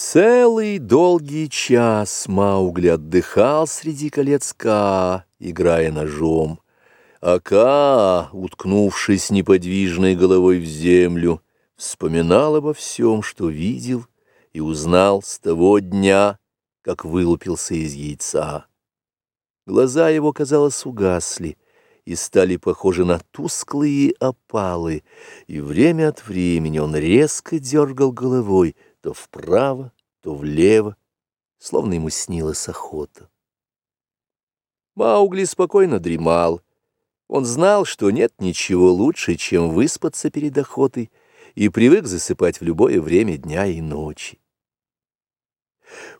Целый долгий час Маугли отдыхал среди колец Ка, играя ножом. А Ка, уткнувшись неподвижной головой в землю, вспоминал обо всем, что видел и узнал с того дня, как вылупился из яйца. Глаза его, казалось, угасли и стали похожи на тусклые опалы, и время от времени он резко дергал головой, то вправо, то влево, словно ему снилась охота. Маугли спокойно дремал. Он знал, что нет ничего лучше, чем выспаться перед охотой, и привык засыпать в любое время дня и ночи.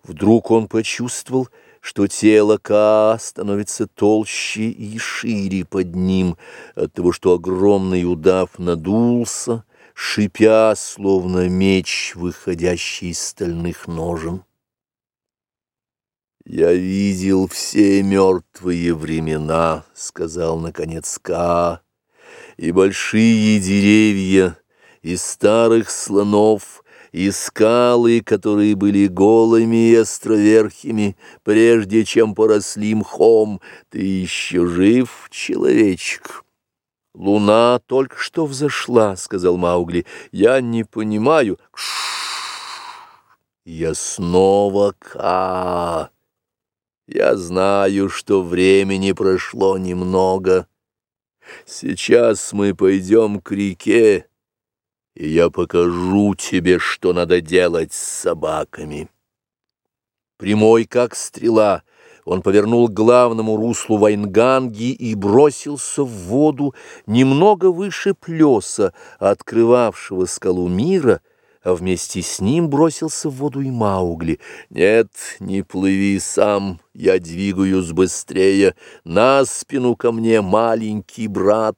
Вдруг он почувствовал, что тело Ка становится толще и шире под ним, от того, что огромный удав надулся, шипя, словно меч, выходящий из стальных ножен. «Я видел все мертвые времена», — сказал, наконец, Ка, «и большие деревья, и старых слонов, и скалы, которые были голыми и островерхими, прежде чем поросли мхом. Ты еще жив, человечек?» «Луна только что взошла», — сказал Маугли. «Я не понимаю». «Я снова Ка. Я знаю, что времени прошло немного. Сейчас мы пойдем к реке, и я покажу тебе, что надо делать с собаками». Прямой, как стрела, — он повернул к главному руслу Вайнганги и бросился в воду немного выше плеса, открывавшего скалу мира, а вместе с ним бросился в воду и Маугли. «Нет, не плыви сам, я двигаюсь быстрее, на спину ко мне, маленький брат».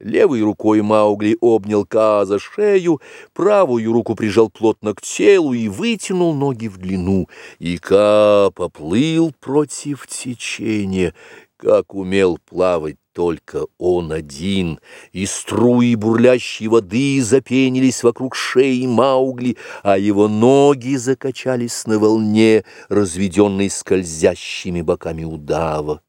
Левой рукой Маугли обнял Каа за шею, правую руку прижал плотно к телу и вытянул ноги в длину. И Каа поплыл против течения, как умел плавать только он один, и струи бурлящей воды запенились вокруг шеи Маугли, а его ноги закачались на волне, разведенной скользящими боками удава.